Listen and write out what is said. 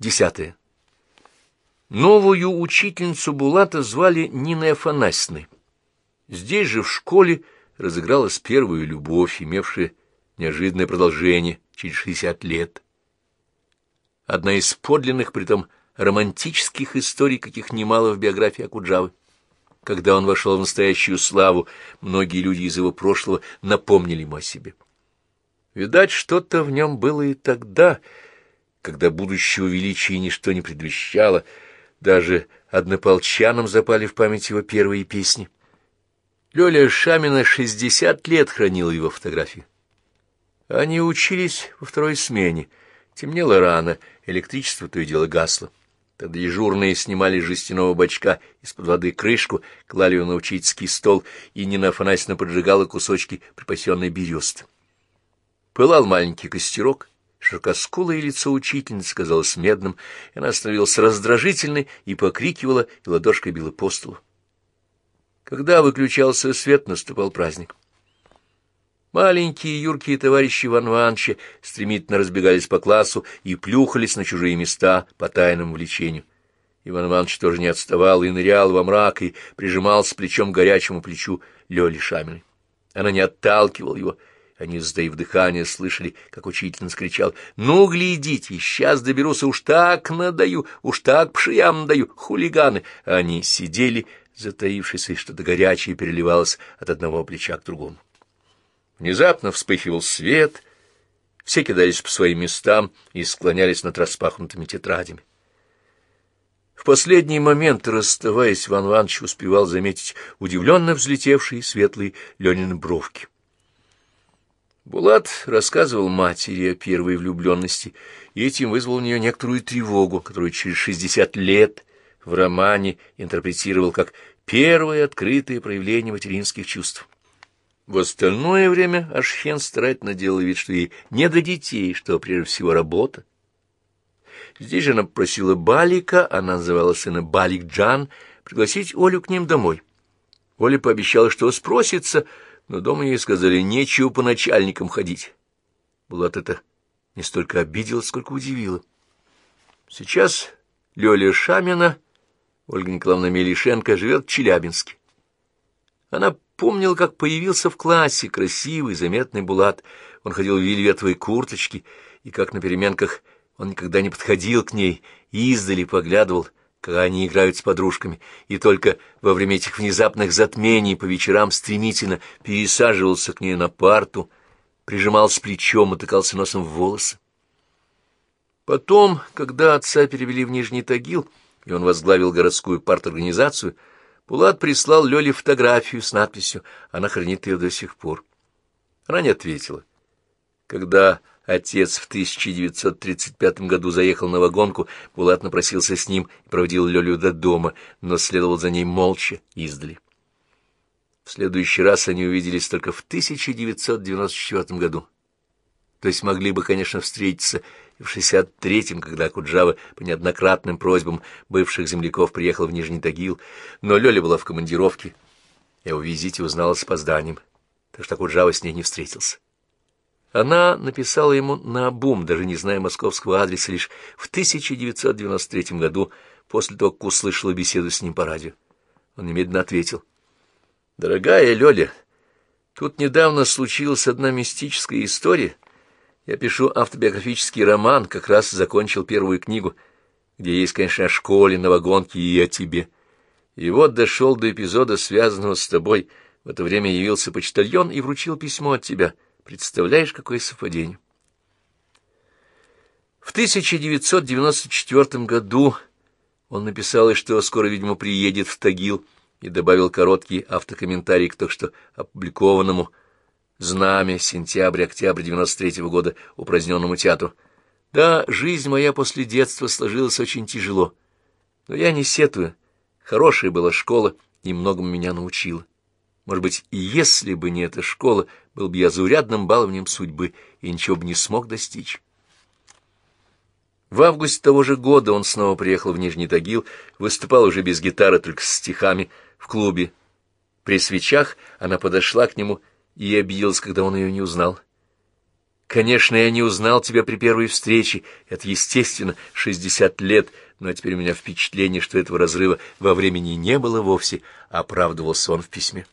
Десятое. Новую учительницу Булата звали Ниной Афанасьевной. Здесь же в школе разыгралась первая любовь, имевшая неожиданное продолжение через шестьдесят лет. Одна из подлинных, притом романтических историй, каких немало в биографии Акуджавы. Когда он вошел в настоящую славу, многие люди из его прошлого напомнили ему о себе. Видать, что-то в нем было и тогда, когда будущего величия ничто не предвещало, даже однополчанам запали в память его первые песни. Лёля Шамина шестьдесят лет хранила его фотографии. Они учились во второй смене. Темнело рано, электричество то и дело гасло. Тогда дежурные снимали с жестяного бачка из-под воды крышку, клали ее на учительский стол, и Нина Афанасьевна поджигала кусочки припасенной бересты. Пылал маленький костерок, широкоскулое лицо учительницы казалось медным, и она становилась раздражительной и покрикивала, и ладошкой била по столу. Когда выключался свет, наступал праздник. Маленькие юркие товарищи Иван Ивановича стремительно разбегались по классу и плюхались на чужие места по тайному влечению. Иван Иванович тоже не отставал и нырял во мрак и прижимался плечом к горячему плечу Лёли Шаминой. Она не отталкивала его. Они, сдаив дыхание, слышали, как учительница кричал, «Ну, глядите, сейчас доберусь, уж так надаю, уж так пшиям даю, хулиганы!» Они сидели, затаившись, и что-то горячее переливалось от одного плеча к другому. Внезапно вспыхивал свет, все кидались по своим местам и склонялись над распахнутыми тетрадями. В последний момент, расставаясь, Иван Иванович успевал заметить удивленно взлетевшие светлые Ленины бровки. Булат рассказывал матери о первой влюбленности, и этим вызвал у нее некоторую тревогу, которую через шестьдесят лет в романе интерпретировал как первое открытое проявление материнских чувств. В остальное время Ашхен старательно делал вид, что ей не до детей, что прежде всего работа. Здесь же она попросила Балика, она называла сына Балик Джан, пригласить Олю к ним домой. Оля пообещала, что спросится, но дома ей сказали, нечего по начальникам ходить. Булат это не столько обидела, сколько удивила. Сейчас Лёля Шамина, Ольга Николаевна Мелишенко, живет в Челябинске. Она помнила, как появился в классе красивый, заметный Булат. Он ходил в вельветовой курточке, и как на переменках он никогда не подходил к ней, издали поглядывал, когда они играют с подружками, и только во время этих внезапных затмений по вечерам стремительно пересаживался к ней на парту, прижимался плечом, утыкался носом в волосы. Потом, когда отца перевели в Нижний Тагил, и он возглавил городскую парторганизацию, Булат прислал Лёле фотографию с надписью «Она хранит ее до сих пор». Она не ответила. Когда отец в 1935 году заехал на вагонку, Булат напросился с ним и проводил Лёлю до дома, но следовал за ней молча издали. В следующий раз они увиделись только в 1994 году. То есть могли бы, конечно, встретиться и в 63-м, когда Куджава по неоднократным просьбам бывших земляков приехал в Нижний Тагил, но Лёля была в командировке. Я о визите узнала с опозданием, так что Куджава с ней не встретился. Она написала ему на обум, даже не зная московского адреса, лишь в 1993 году, после того, как услышала беседу с ним по радио. Он немедленно ответил. «Дорогая Лёля, тут недавно случилась одна мистическая история». Я пишу автобиографический роман, как раз закончил первую книгу, где есть, конечно, о школе, на вагонке и о тебе. И вот дошел до эпизода, связанного с тобой. В это время явился почтальон и вручил письмо от тебя. Представляешь, какое совпадение? В 1994 году он написал, что скоро, видимо, приедет в Тагил, и добавил короткий автокомментарий к только что опубликованному знамя, сентябрь-октябрь 93-го года упраздненному театру. Да, жизнь моя после детства сложилась очень тяжело, но я не сетую. Хорошая была школа и многому меня научила. Может быть, если бы не эта школа, был бы я заурядным баловнем судьбы и ничего бы не смог достичь. В августе того же года он снова приехал в Нижний Тагил, выступал уже без гитары, только с стихами, в клубе. При свечах она подошла к нему и обиделась, когда он ее не узнал. Конечно, я не узнал тебя при первой встрече. Это, естественно, шестьдесят лет, но теперь у меня впечатление, что этого разрыва во времени не было вовсе, оправдывался он в письме.